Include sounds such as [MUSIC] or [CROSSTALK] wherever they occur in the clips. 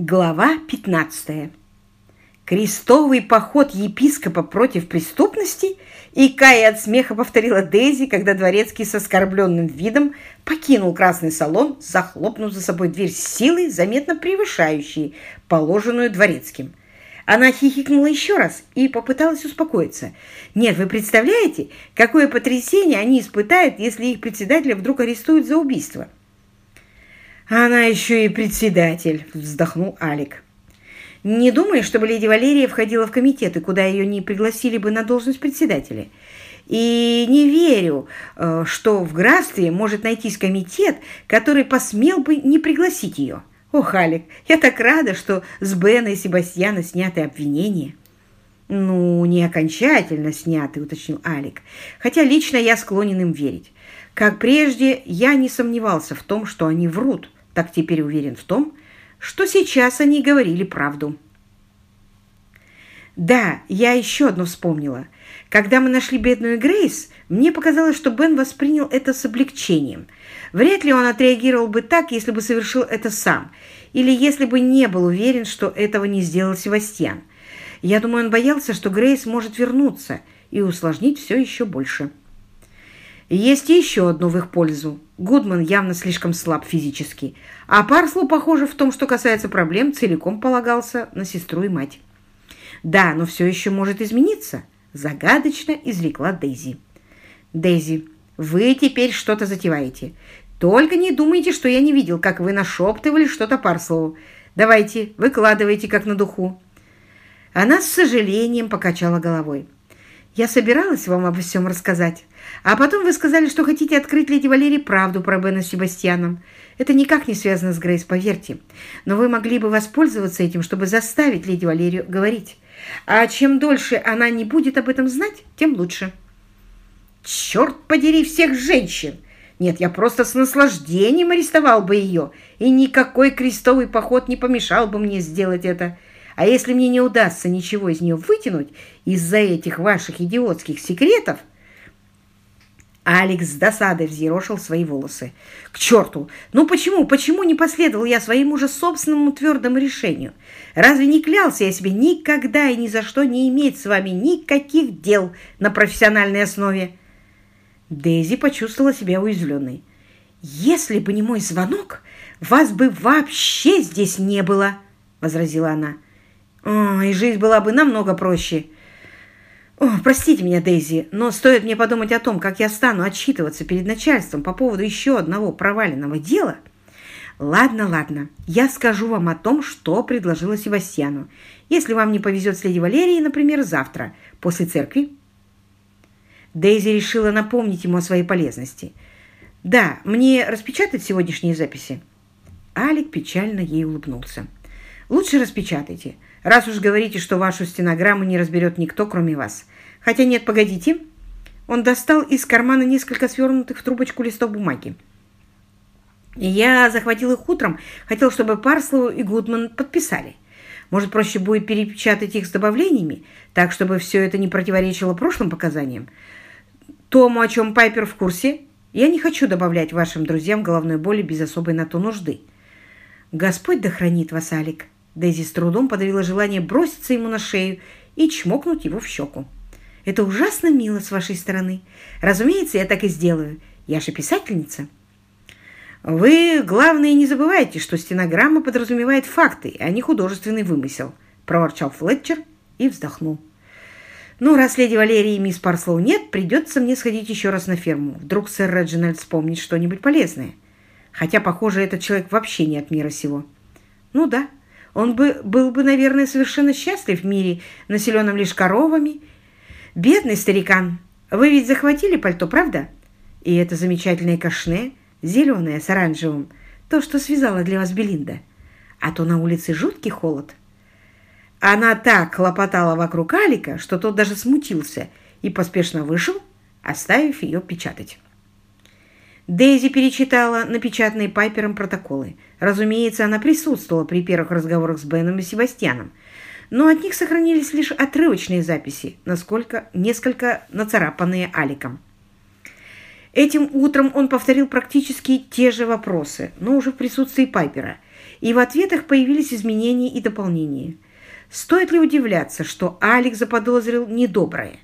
Глава 15. Крестовый поход епископа против преступности? И Кая от смеха повторила Дейзи, когда дворецкий с оскорбленным видом покинул красный салон, захлопнув за собой дверь с силой, заметно превышающей положенную дворецким. Она хихикнула еще раз и попыталась успокоиться. Нет, вы представляете, какое потрясение они испытают, если их председателя вдруг арестуют за убийство? «Она еще и председатель», — вздохнул Алик. «Не думаю, чтобы леди Валерия входила в комитеты, куда ее не пригласили бы на должность председателя. И не верю, э, что в графстве может найтись комитет, который посмел бы не пригласить ее. Ох, Алик, я так рада, что с Бена и Себастьяна сняты обвинения». «Ну, не окончательно сняты», — уточнил Алик. «Хотя лично я склонен им верить. Как прежде, я не сомневался в том, что они врут» так теперь уверен в том, что сейчас они говорили правду. Да, я еще одно вспомнила. Когда мы нашли бедную Грейс, мне показалось, что Бен воспринял это с облегчением. Вряд ли он отреагировал бы так, если бы совершил это сам, или если бы не был уверен, что этого не сделал Севастьян. Я думаю, он боялся, что Грейс может вернуться и усложнить все еще больше. Есть еще одно в их пользу. Гудман явно слишком слаб физически, а Парслу, похоже, в том, что касается проблем, целиком полагался на сестру и мать. «Да, но все еще может измениться», – загадочно изрекла Дейзи. «Дейзи, вы теперь что-то затеваете. Только не думайте, что я не видел, как вы нашептывали что-то Парслову. Давайте, выкладывайте, как на духу». Она с сожалением покачала головой. Я собиралась вам обо всем рассказать. А потом вы сказали, что хотите открыть леди Валерии правду про Бена с Себастьяном. Это никак не связано с Грейс, поверьте. Но вы могли бы воспользоваться этим, чтобы заставить леди Валерию говорить. А чем дольше она не будет об этом знать, тем лучше. Черт подери всех женщин! Нет, я просто с наслаждением арестовал бы ее, и никакой крестовый поход не помешал бы мне сделать это. А если мне не удастся ничего из нее вытянуть из-за этих ваших идиотских секретов, Алекс с досадой взъерошил свои волосы. «К черту! Ну почему, почему не последовал я своему же собственному твердому решению? Разве не клялся я себе никогда и ни за что не иметь с вами никаких дел на профессиональной основе?» Дейзи почувствовала себя уязвленной. «Если бы не мой звонок, вас бы вообще здесь не было!» — возразила она. О, и жизнь была бы намного проще. О, простите меня, Дейзи, но стоит мне подумать о том, как я стану отчитываться перед начальством по поводу еще одного проваленного дела. Ладно, ладно, я скажу вам о том, что предложила Севастьяну. Если вам не повезет с леди Валерией, например, завтра, после церкви. Дейзи решила напомнить ему о своей полезности. «Да, мне распечатать сегодняшние записи?» Алик печально ей улыбнулся. «Лучше распечатайте раз уж говорите, что вашу стенограмму не разберет никто, кроме вас. Хотя нет, погодите. Он достал из кармана несколько свернутых в трубочку листов бумаги. Я захватил их утром, хотел, чтобы Парслоу и Гудман подписали. Может, проще будет перепечатать их с добавлениями, так, чтобы все это не противоречило прошлым показаниям? Тому, о чем Пайпер в курсе, я не хочу добавлять вашим друзьям головной боли без особой на то нужды. Господь да хранит вас, Алик. Дейзи с трудом подавила желание броситься ему на шею и чмокнуть его в щеку. «Это ужасно мило с вашей стороны. Разумеется, я так и сделаю. Я же писательница». «Вы, главное, не забывайте, что стенограмма подразумевает факты, а не художественный вымысел», – проворчал Флетчер и вздохнул. «Ну, раз леди Валерии и мисс Парслоу нет, придется мне сходить еще раз на ферму. Вдруг сэр Реджинальд вспомнит что-нибудь полезное. Хотя, похоже, этот человек вообще не от мира сего». «Ну да, он бы, был бы, наверное, совершенно счастлив в мире, населенном лишь коровами. Бедный старикан! Вы ведь захватили пальто, правда? И это замечательное кашне, зеленое с оранжевым, то, что связала для вас Белинда. А то на улице жуткий холод. Она так хлопотала вокруг Алика, что тот даже смутился и поспешно вышел, оставив ее печатать. Дейзи перечитала напечатанные Пайпером протоколы. Разумеется, она присутствовала при первых разговорах с Беном и Себастьяном, но от них сохранились лишь отрывочные записи, насколько несколько нацарапанные Аликом. Этим утром он повторил практически те же вопросы, но уже в присутствии Пайпера, и в ответах появились изменения и дополнения. Стоит ли удивляться, что Алик заподозрил недоброе?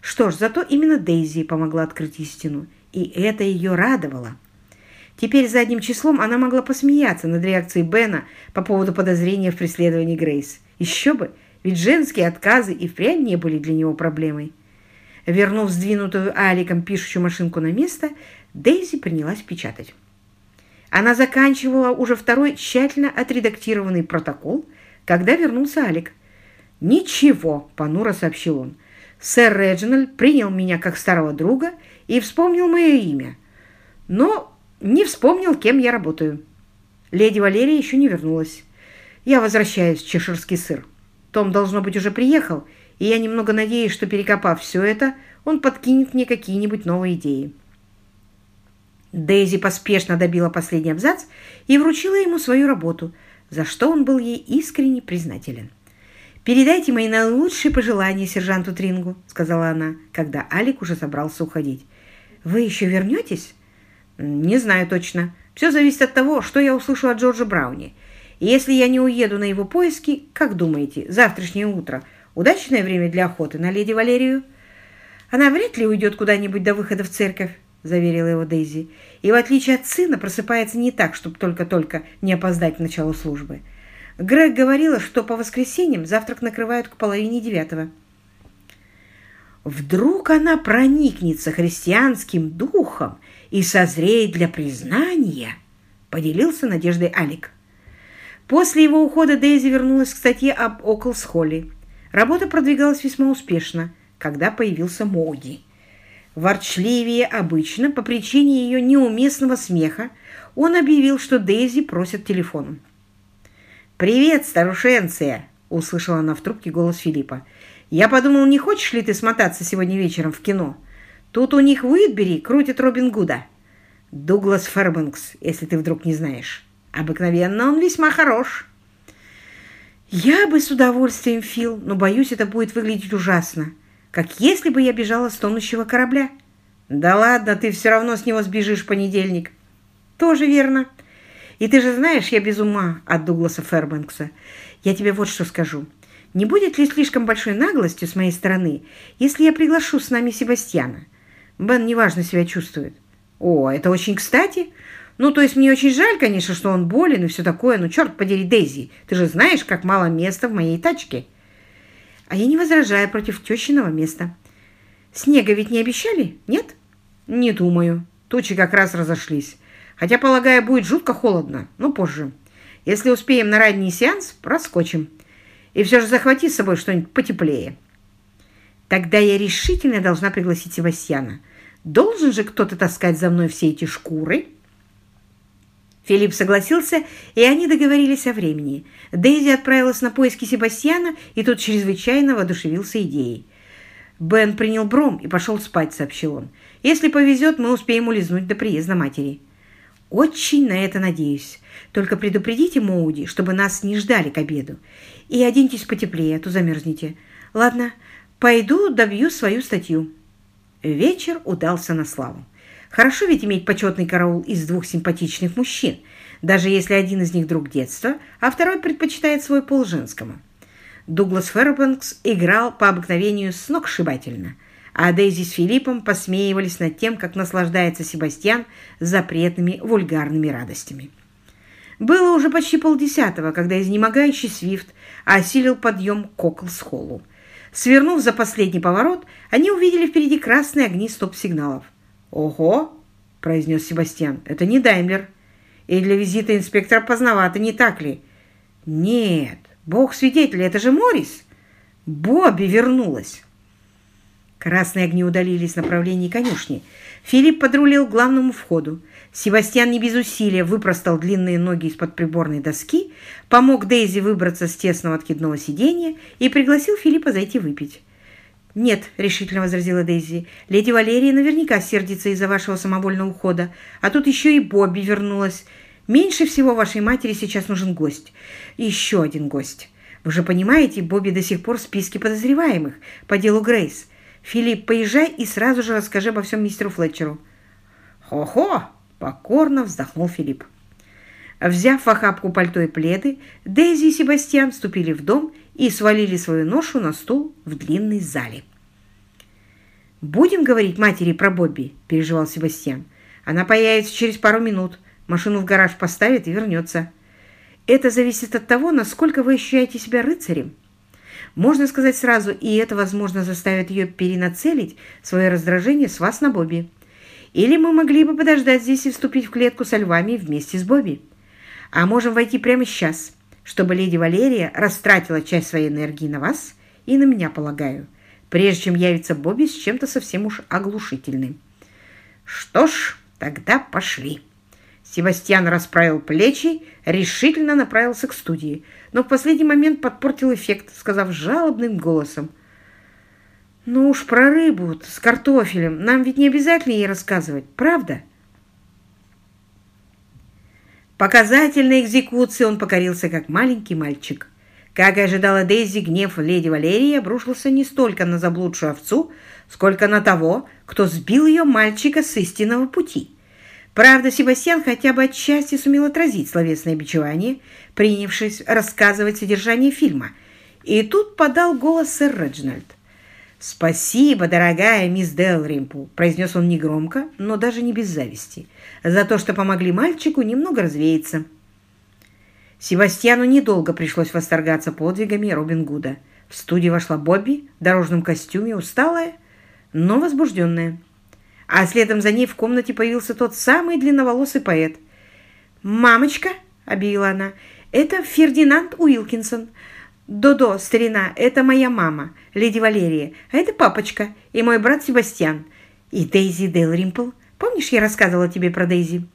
Что ж, зато именно Дейзи помогла открыть истину, и это ее радовало. Теперь задним числом она могла посмеяться над реакцией Бена по поводу подозрения в преследовании Грейс. Еще бы, ведь женские отказы и впрямь не были для него проблемой. Вернув сдвинутую Аликом пишущую машинку на место, Дейзи принялась печатать. Она заканчивала уже второй тщательно отредактированный протокол, когда вернулся Алик. «Ничего», — понуро сообщил он. «Сэр Реджинальд принял меня как старого друга и вспомнил мое имя, но не вспомнил, кем я работаю. Леди Валерия еще не вернулась. Я возвращаюсь в чеширский сыр. Том, должно быть, уже приехал, и я немного надеюсь, что, перекопав все это, он подкинет мне какие-нибудь новые идеи». Дейзи поспешно добила последний абзац и вручила ему свою работу, за что он был ей искренне признателен. «Передайте мои наилучшие пожелания сержанту Трингу», — сказала она, когда Алик уже собрался уходить. «Вы еще вернетесь?» «Не знаю точно. Все зависит от того, что я услышу от Джорджа Брауни. И если я не уеду на его поиски, как думаете, завтрашнее утро — удачное время для охоты на леди Валерию?» «Она вряд ли уйдет куда-нибудь до выхода в церковь. — заверила его Дейзи. «И в отличие от сына, просыпается не так, чтобы только-только не опоздать к началу службы. Грег говорила, что по воскресеньям завтрак накрывают к половине девятого». Вдруг она проникнется христианским духом и созреет для признания, поделился надеждой Алик. После его ухода Дейзи вернулась к статье об Оклс-Холли. Работа продвигалась весьма успешно, когда появился Моуди. Ворчливее обычно, по причине ее неуместного смеха, он объявил, что Дейзи просит телефон. «Привет, старушенция!» — услышала она в трубке голос Филиппа. «Я подумал, не хочешь ли ты смотаться сегодня вечером в кино? Тут у них в Уитбери крутит Робин Гуда. Дуглас Фербенкс, если ты вдруг не знаешь. Обыкновенно он весьма хорош». «Я бы с удовольствием, Фил, но, боюсь, это будет выглядеть ужасно как если бы я бежала с тонущего корабля. Да ладно, ты все равно с него сбежишь в понедельник. Тоже верно. И ты же знаешь, я без ума от Дугласа Фербенкса. Я тебе вот что скажу. Не будет ли слишком большой наглостью с моей стороны, если я приглашу с нами Себастьяна? Бен неважно себя чувствует. О, это очень кстати. Ну, то есть мне очень жаль, конечно, что он болен и все такое, но черт подери, Дейзи, ты же знаешь, как мало места в моей тачке. А я не возражаю против тещиного места. Снега ведь не обещали, нет? Не думаю. Тучи как раз разошлись. Хотя, полагаю, будет жутко холодно, но позже. Если успеем на ранний сеанс, проскочим. И все же захвати с собой что-нибудь потеплее. Тогда я решительно должна пригласить Себастьяна. Должен же кто-то таскать за мной все эти шкуры?» Филипп согласился, и они договорились о времени. Дейзи отправилась на поиски Себастьяна, и тот чрезвычайно воодушевился идеей. «Бен принял бром и пошел спать», — сообщил он. «Если повезет, мы успеем улизнуть до приезда матери». «Очень на это надеюсь. Только предупредите Моуди, чтобы нас не ждали к обеду. И оденьтесь потеплее, а то замерзнете. Ладно, пойду добью свою статью». Вечер удался на славу. Хорошо ведь иметь почетный караул из двух симпатичных мужчин, даже если один из них друг детства, а второй предпочитает свой пол женскому. Дуглас Фербенкс играл по обыкновению сногсшибательно, а Дейзи с Филиппом посмеивались над тем, как наслаждается Себастьян запретными вульгарными радостями. Было уже почти полдесятого, когда изнемогающий Свифт осилил подъем к Коклс-холлу. Свернув за последний поворот, они увидели впереди красные огни стоп-сигналов. «Ого!» – произнес Себастьян. «Это не Даймлер. И для визита инспектора поздновато, не так ли?» «Нет, бог свидетель, это же Моррис!» «Бобби вернулась!» Красные огни удалились в направлении конюшни. Филипп подрулил к главному входу. Себастьян не без усилия выпростал длинные ноги из-под приборной доски, помог Дейзи выбраться с тесного откидного сиденья и пригласил Филиппа зайти выпить. «Нет», — решительно возразила Дейзи, — «леди Валерия наверняка сердится из-за вашего самовольного ухода, а тут еще и Бобби вернулась. Меньше всего вашей матери сейчас нужен гость. Еще один гость. Вы же понимаете, Бобби до сих пор в списке подозреваемых по делу Грейс. Филипп, поезжай и сразу же расскажи обо всем мистеру Флетчеру». «Хо-хо!» — покорно вздохнул Филипп. Взяв в охапку пальто и пледы, Дейзи и Себастьян вступили в дом и свалили свою ношу на стул в длинной зале. «Будем говорить матери про Бобби?» – переживал Себастьян. «Она появится через пару минут, машину в гараж поставит и вернется. Это зависит от того, насколько вы ощущаете себя рыцарем. Можно сказать сразу, и это, возможно, заставит ее перенацелить свое раздражение с вас на Бобби. Или мы могли бы подождать здесь и вступить в клетку со львами вместе с Бобби. А можем войти прямо сейчас, чтобы леди Валерия растратила часть своей энергии на вас и на меня, полагаю» прежде чем явится Бобби с чем-то совсем уж оглушительным. Что ж, тогда пошли. Себастьян расправил плечи, решительно направился к студии, но в последний момент подпортил эффект, сказав жалобным голосом. «Ну уж про рыбу с картофелем нам ведь не обязательно ей рассказывать, правда?» Показательной экзекуции он покорился, как маленький мальчик. Как и ожидала Дейзи, гнев леди Валерии обрушился не столько на заблудшую овцу, сколько на того, кто сбил ее мальчика с истинного пути. Правда, Себастьян хотя бы отчасти сумел отразить словесное бичевание, принявшись рассказывать содержание фильма. И тут подал голос сэр Реджинальд. «Спасибо, дорогая мисс Делримпл», — произнес он негромко, но даже не без зависти, «за то, что помогли мальчику немного развеяться». Себастьяну недолго пришлось восторгаться подвигами Робин Гуда. В студию вошла Бобби в дорожном костюме, усталая, но возбужденная. А следом за ней в комнате появился тот самый длинноволосый поэт. «Мамочка», — объявила она, — «это Фердинанд Уилкинсон. Додо, старина, это моя мама, леди Валерия, а это папочка и мой брат Себастьян. И Дейзи Делримпл. Помнишь, я рассказывала тебе про Дейзи?»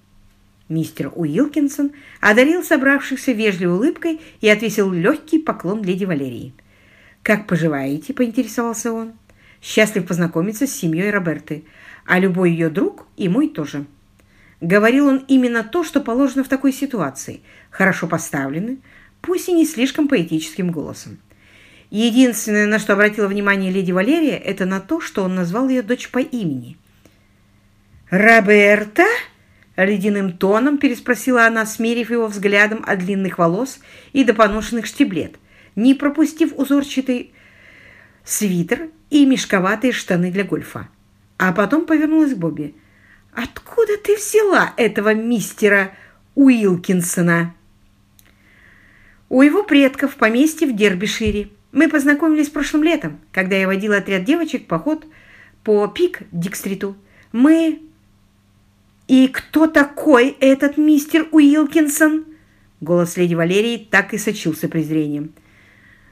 Мистер Уилкинсон одарил собравшихся вежливой улыбкой и отвесил легкий поклон леди Валерии. «Как поживаете?» – поинтересовался он. «Счастлив познакомиться с семьей Роберты, а любой ее друг и мой тоже». Говорил он именно то, что положено в такой ситуации, хорошо поставленный, пусть и не слишком поэтическим голосом. Единственное, на что обратила внимание леди Валерия, это на то, что он назвал ее дочь по имени. «Роберта?» Ледяным тоном переспросила она, смерив его взглядом от длинных волос и до поношенных штиблет, не пропустив узорчатый свитер и мешковатые штаны для гольфа. А потом повернулась к Бобби. «Откуда ты взяла этого мистера Уилкинсона?» «У его предков поместье в Дербишире. Мы познакомились прошлым летом, когда я водила отряд девочек в поход по Пик-Дикстриту. Мы «И кто такой этот мистер Уилкинсон?» Голос леди Валерии так и сочился презрением.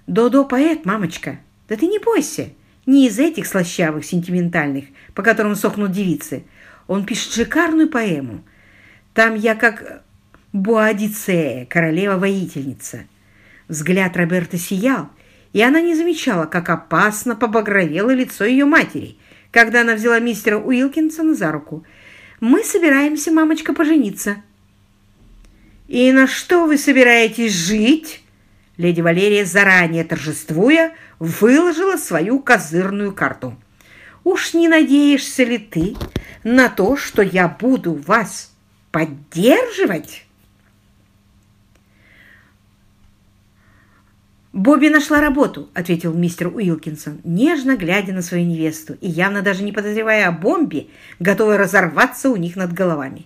«Додо поэт, мамочка. Да ты не бойся. Не из этих слащавых, сентиментальных, по которым сохнут девицы. Он пишет шикарную поэму. Там я как Буадицея, королева-воительница». Взгляд Роберта сиял, и она не замечала, как опасно побагровело лицо ее матери, когда она взяла мистера Уилкинсона за руку – мы собираемся, мамочка, пожениться». «И на что вы собираетесь жить?» Леди Валерия, заранее торжествуя, выложила свою козырную карту. «Уж не надеешься ли ты на то, что я буду вас поддерживать?» «Бобби нашла работу», — ответил мистер Уилкинсон, нежно глядя на свою невесту и явно даже не подозревая о бомбе, готовой разорваться у них над головами.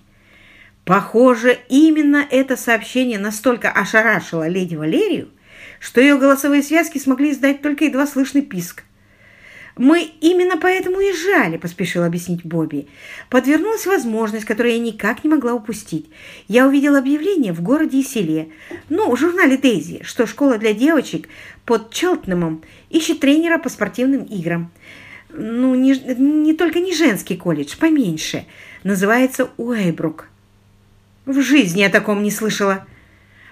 Похоже, именно это сообщение настолько ошарашило леди Валерию, что ее голосовые связки смогли издать только едва слышный писк. «Мы именно поэтому уезжали», — поспешил объяснить Бобби. «Подвернулась возможность, которую я никак не могла упустить. Я увидела объявление в городе и селе, ну, в журнале «Дейзи», что школа для девочек под Челтнемом ищет тренера по спортивным играм. Ну, не, не только не женский колледж, поменьше. Называется Уэйбрук. В жизни я таком не слышала.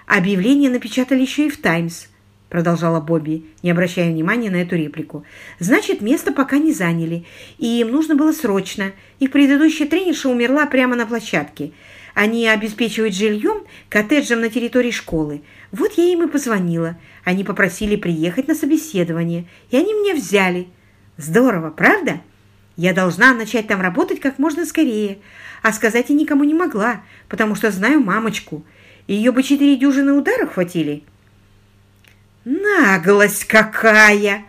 Объявление напечатали еще и в «Таймс». — продолжала Бобби, не обращая внимания на эту реплику. «Значит, место пока не заняли, и им нужно было срочно. Их предыдущая тренерша умерла прямо на площадке. Они обеспечивают жильем коттеджем на территории школы. Вот я им и позвонила. Они попросили приехать на собеседование, и они меня взяли. Здорово, правда? Я должна начать там работать как можно скорее, а сказать я никому не могла, потому что знаю мамочку». Ее бы четыре дюжины ударов хватили. Наглость какая!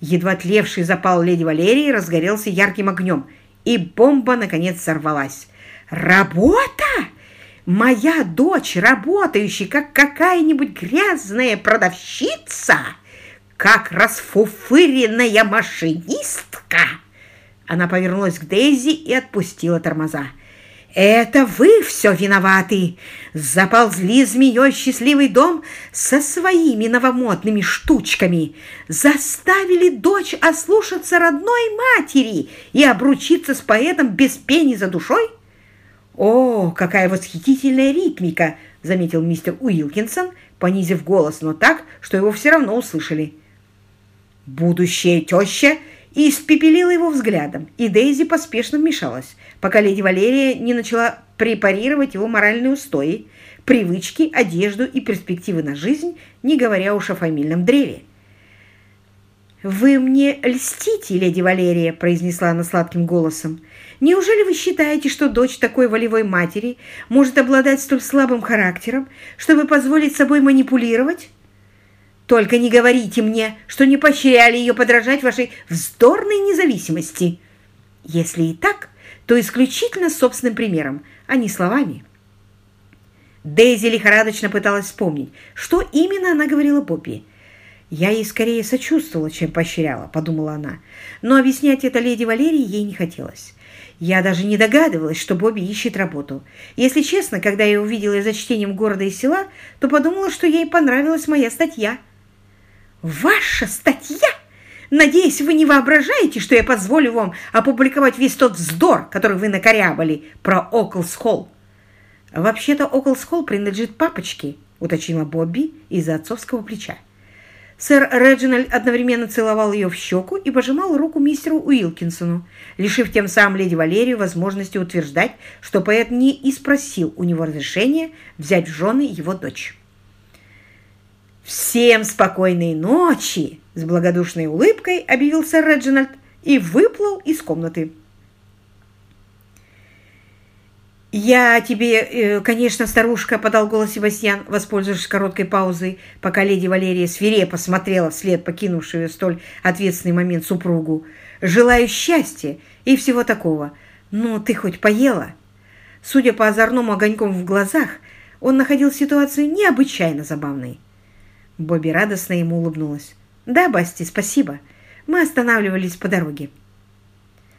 Едва тлевший запал леди Валерии разгорелся ярким огнем, и бомба, наконец, сорвалась. «Работа? Моя дочь, работающая, как какая-нибудь грязная продавщица, как расфуфыренная машинистка!» Она повернулась к Дейзи и отпустила тормоза. «Это вы все виноваты! Заползли змеей счастливый дом со своими новомодными штучками, заставили дочь ослушаться родной матери и обручиться с поэтом без пени за душой?» «О, какая восхитительная ритмика!» — заметил мистер Уилкинсон, понизив голос, но так, что его все равно услышали. «Будущая теща!» И испепелила его взглядом, и Дейзи поспешно вмешалась, пока леди Валерия не начала препарировать его моральные устои, привычки, одежду и перспективы на жизнь, не говоря уж о фамильном древе. «Вы мне льстите, леди Валерия», — произнесла она сладким голосом. «Неужели вы считаете, что дочь такой волевой матери может обладать столь слабым характером, чтобы позволить собой манипулировать?» Только не говорите мне, что не поощряли ее подражать вашей вздорной независимости. Если и так, то исключительно собственным примером, а не словами. Дейзи лихорадочно пыталась вспомнить, что именно она говорила Бобби. «Я ей скорее сочувствовала, чем поощряла», — подумала она. Но объяснять это леди Валерии ей не хотелось. Я даже не догадывалась, что Бобби ищет работу. Если честно, когда я увидела ее за чтением города и села, то подумала, что ей понравилась моя статья — «Ваша статья? Надеюсь, вы не воображаете, что я позволю вам опубликовать весь тот вздор, который вы накорябали про Оклс-Холл?» «Вообще-то Оклс-Холл принадлежит папочке», — уточнила Бобби из-за отцовского плеча. Сэр Реджинальд одновременно целовал ее в щеку и пожимал руку мистеру Уилкинсону, лишив тем самым леди Валерию возможности утверждать, что поэт не и спросил у него разрешения взять в жены его дочь. «Всем спокойной ночи!» — с благодушной улыбкой объявил сэр Реджинальд и выплыл из комнаты. «Я тебе, э, конечно, старушка», — подал голос Себастьян, воспользовавшись короткой паузой, пока леди Валерия свирепо смотрела вслед покинувшую столь ответственный момент супругу. «Желаю счастья и всего такого. Но ты хоть поела?» Судя по озорному огонькам в глазах, он находил ситуацию необычайно забавной. Бобби радостно ему улыбнулась. «Да, Басти, спасибо. Мы останавливались по дороге».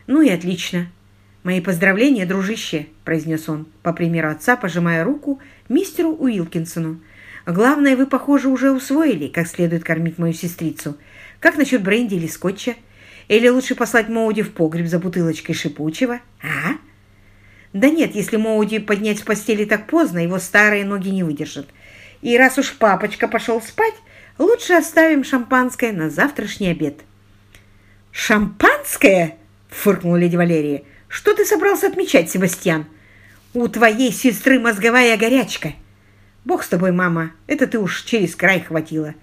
«Ну и отлично. Мои поздравления, дружище», — произнес он, по примеру отца, пожимая руку мистеру Уилкинсону. «Главное, вы, похоже, уже усвоили, как следует кормить мою сестрицу. Как насчет бренди или скотча? Или лучше послать Моуди в погреб за бутылочкой шипучего? А?» «Да нет, если Моуди поднять с постели так поздно, его старые ноги не выдержат. И раз уж папочка пошел спать, лучше оставим шампанское на завтрашний обед. «Шампанское?» — фыркнула леди Валерия. «Что ты собрался отмечать, Себастьян? У твоей сестры мозговая горячка. Бог с тобой, мама, это ты уж через край хватило».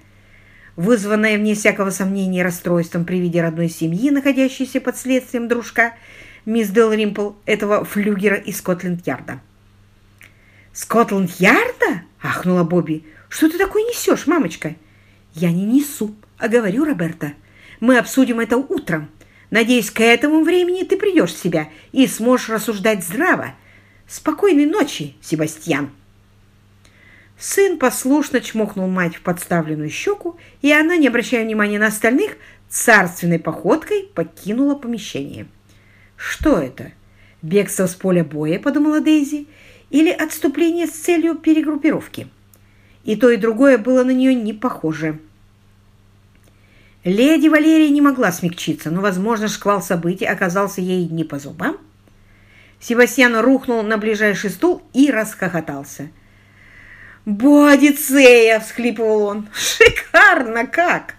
Вызванная, вне всякого сомнения, расстройством при виде родной семьи, находящейся под следствием дружка, мисс Дел Римпл, этого флюгера из Скотленд-Ярда. «Скотланд-Ярда?» – ахнула Бобби. «Что ты такое несешь, мамочка?» «Я не несу, а говорю, Роберта. Мы обсудим это утром. Надеюсь, к этому времени ты придешь в себя и сможешь рассуждать здраво. Спокойной ночи, Себастьян!» Сын послушно чмокнул мать в подставленную щеку, и она, не обращая внимания на остальных, царственной походкой покинула помещение. «Что это? Бегство с поля боя?» – подумала Дейзи – или отступление с целью перегруппировки. И то, и другое было на нее не похоже. Леди Валерия не могла смягчиться, но, возможно, шквал событий оказался ей не по зубам. Себастьян рухнул на ближайший стул и расхохотался. «Боадицея!» — всхлипывал он. «Шикарно как!»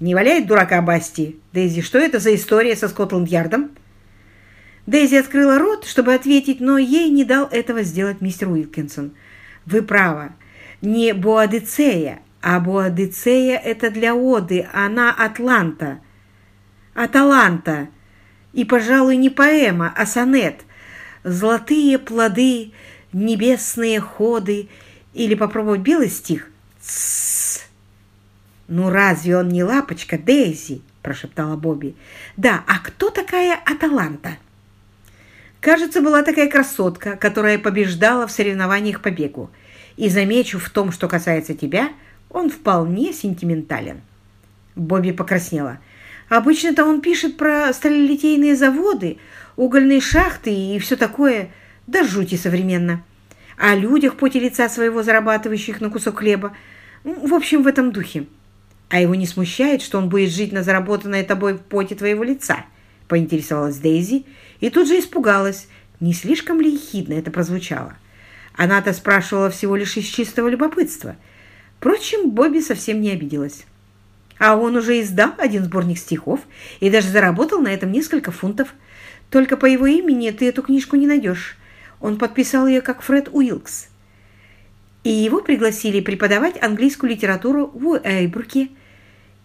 «Не валяет дурака Басти. Дейзи, что это за история со Скотланд-Ярдом?» Дейзи открыла рот, чтобы ответить, но ей не дал этого сделать мистер Уилкинсон. «Вы правы. Не Боадицея, а Боадицея — это для Оды, она Атланта. Аталанта. И, пожалуй, не поэма, а сонет. Золотые плоды, небесные ходы, Или попробовать белый стих? Тссс. «Ну разве он не лапочка, Дейзи?» – прошептала Бобби. «Да, а кто такая Аталанта?» Кажется, была такая красотка, которая побеждала в соревнованиях по бегу. И замечу в том, что касается тебя, он вполне сентиментален. Бобби покраснела. Обычно-то он пишет про сталелитейные заводы, угольные шахты и все такое, да жути современно. О людях поте лица своего зарабатывающих на кусок хлеба. В общем, в этом духе. А его не смущает, что он будет жить на заработанное тобой в поте твоего лица, поинтересовалась Дейзи и тут же испугалась, не слишком ли ехидно это прозвучало. Она-то спрашивала всего лишь из чистого любопытства. Впрочем, Бобби совсем не обиделась. А он уже издал один сборник стихов и даже заработал на этом несколько фунтов. Только по его имени ты эту книжку не найдешь. Он подписал ее как Фред Уилкс. И его пригласили преподавать английскую литературу в Эйбруке.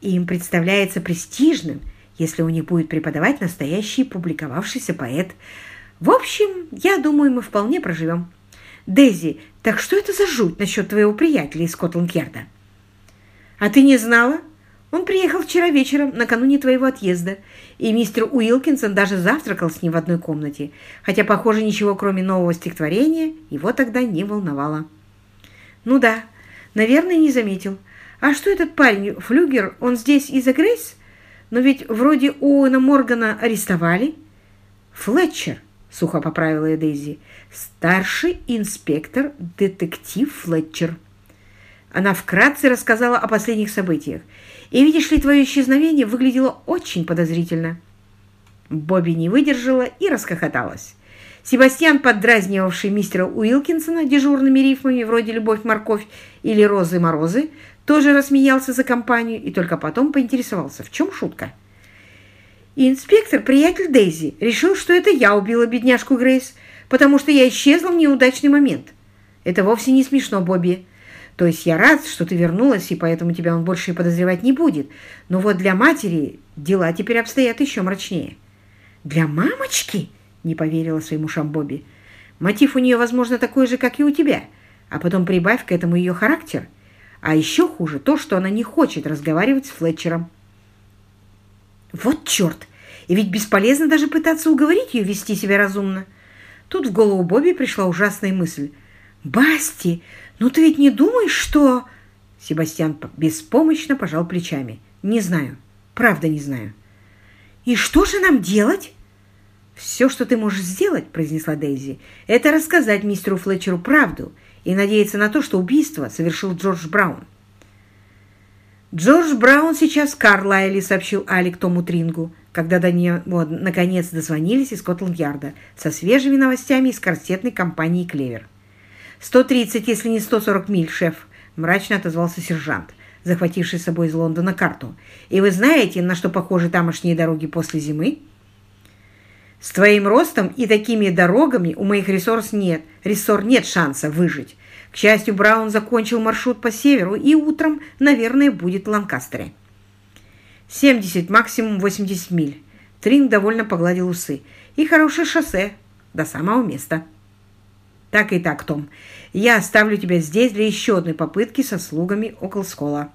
Им представляется престижным – если у них будет преподавать настоящий публиковавшийся поэт. В общем, я думаю, мы вполне проживем. Дейзи, так что это за жуть насчет твоего приятеля из Скотланд-Ярда? А ты не знала? Он приехал вчера вечером, накануне твоего отъезда, и мистер Уилкинсон даже завтракал с ним в одной комнате, хотя, похоже, ничего, кроме нового стихотворения, его тогда не волновало. Ну да, наверное, не заметил. А что этот парень, Флюгер, он здесь из-за Грейс? Но ведь вроде Оуэна Моргана арестовали. Флетчер, сухо поправила Дейзи. Старший инспектор, детектив Флетчер. Она вкратце рассказала о последних событиях. И, видишь ли, твое исчезновение выглядело очень подозрительно. Бобби не выдержала и расхохоталась. Себастьян, поддразнивавший мистера Уилкинсона дежурными рифмами вроде «Любовь-морковь» или «Розы-морозы», тоже рассмеялся за компанию и только потом поинтересовался, в чем шутка. И инспектор, приятель Дейзи, решил, что это я убила бедняжку Грейс, потому что я исчезла в неудачный момент. Это вовсе не смешно, Бобби. То есть я рад, что ты вернулась, и поэтому тебя он больше и подозревать не будет. Но вот для матери дела теперь обстоят еще мрачнее. «Для мамочки?» – не поверила своим ушам Бобби. «Мотив у нее, возможно, такой же, как и у тебя. А потом прибавь к этому ее характер – а еще хуже то, что она не хочет разговаривать с Флетчером. Вот черт! И ведь бесполезно даже пытаться уговорить ее вести себя разумно. Тут в голову Бобби пришла ужасная мысль. «Басти, ну ты ведь не думаешь, что...» Себастьян беспомощно пожал плечами. «Не знаю. Правда не знаю». «И что же нам делать?» «Все, что ты можешь сделать, — произнесла Дейзи, — это рассказать мистеру Флетчеру правду и надеяться на то, что убийство совершил Джордж Браун. «Джордж Браун сейчас в Карлайле», — сообщил Алик Тому Трингу, когда до него наконец дозвонились из Скотланд-Ярда со свежими новостями из корсетной компании «Клевер». «Сто тридцать, если не сто сорок миль, шеф», — мрачно отозвался сержант, захвативший с собой из Лондона карту. «И вы знаете, на что похожи тамошние дороги после зимы?» С твоим ростом и такими дорогами у моих ресурс нет, рессор нет шанса выжить. К счастью, Браун закончил маршрут по северу и утром, наверное, будет в Ланкастере. 70, максимум 80 миль. Трин довольно погладил усы. И хорошее шоссе до самого места. Так и так, Том. Я оставлю тебя здесь для еще одной попытки со слугами около скола.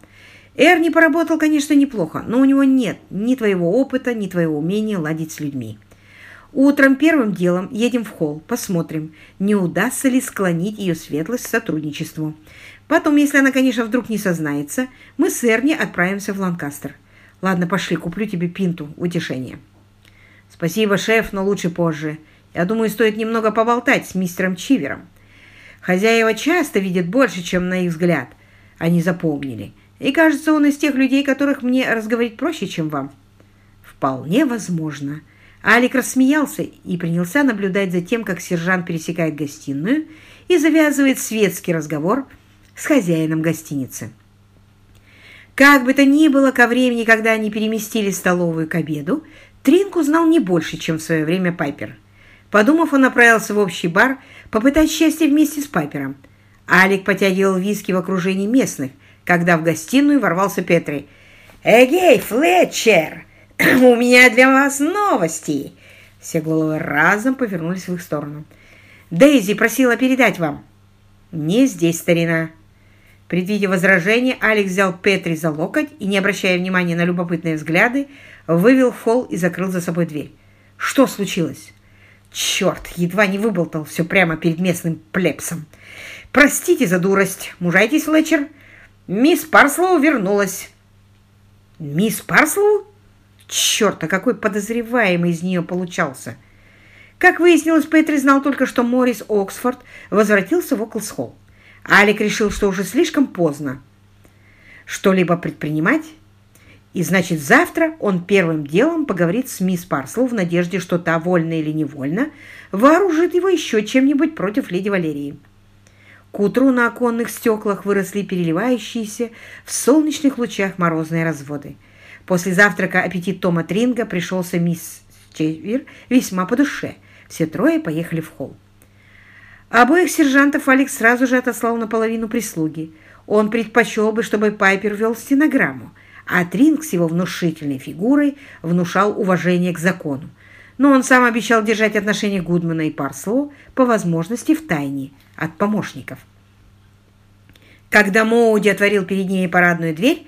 Эрни поработал, конечно, неплохо, но у него нет ни твоего опыта, ни твоего умения ладить с людьми. Утром первым делом едем в холл, посмотрим, не удастся ли склонить ее светлость к сотрудничеству. Потом, если она, конечно, вдруг не сознается, мы с Эрни отправимся в Ланкастер. Ладно, пошли, куплю тебе пинту, утешение. Спасибо, шеф, но лучше позже. Я думаю, стоит немного поболтать с мистером Чивером. Хозяева часто видят больше, чем на их взгляд. Они запомнили. И кажется, он из тех людей, которых мне разговорить проще, чем вам. Вполне возможно. Алик рассмеялся и принялся наблюдать за тем, как сержант пересекает гостиную и завязывает светский разговор с хозяином гостиницы. Как бы то ни было, ко времени, когда они переместили столовую к обеду, Тринк узнал не больше, чем в свое время Пайпер. Подумав, он направился в общий бар попытать счастье вместе с Пайпером. Алик потягивал виски в окружении местных, когда в гостиную ворвался Петри. «Эгей, Флетчер!» [CLEARS THROAT] «У меня для вас новости!» Все головы разом повернулись в их сторону. «Дейзи просила передать вам». «Не здесь, старина!» Предвидя возражение, Алекс взял Петри за локоть и, не обращая внимания на любопытные взгляды, вывел в холл и закрыл за собой дверь. «Что случилось?» «Черт, едва не выболтал все прямо перед местным плебсом. Простите за дурость. Мужайтесь, Флетчер. Мисс Парслоу вернулась». «Мисс Парслоу? Черт, а какой подозреваемый из нее получался!» Как выяснилось, Петри знал только, что Морис Оксфорд возвратился в Оклс-Холл. Алик решил, что уже слишком поздно что-либо предпринимать, и значит завтра он первым делом поговорит с мисс Парсел в надежде, что та, вольно или невольно, вооружит его еще чем-нибудь против леди Валерии. К утру на оконных стеклах выросли переливающиеся в солнечных лучах морозные разводы. После завтрака аппетит Тома Тринга пришелся мисс Чевир весьма по душе – все трое поехали в холл. Обоих сержантов Алекс сразу же отослал наполовину прислуги. Он предпочел бы, чтобы Пайпер вел стенограмму, а Тринг с его внушительной фигурой внушал уважение к закону. Но он сам обещал держать отношения Гудмана и Парслоу по возможности в тайне от помощников. Когда Моуди отворил перед ней парадную дверь,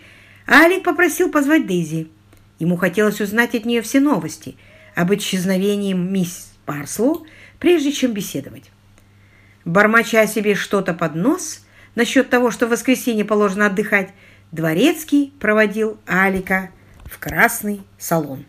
Алик попросил позвать Дейзи. Ему хотелось узнать от нее все новости об исчезновении мисс Парслоу, прежде чем беседовать. Бормоча себе что-то под нос насчет того, что в воскресенье положено отдыхать, Дворецкий проводил Алика в красный салон.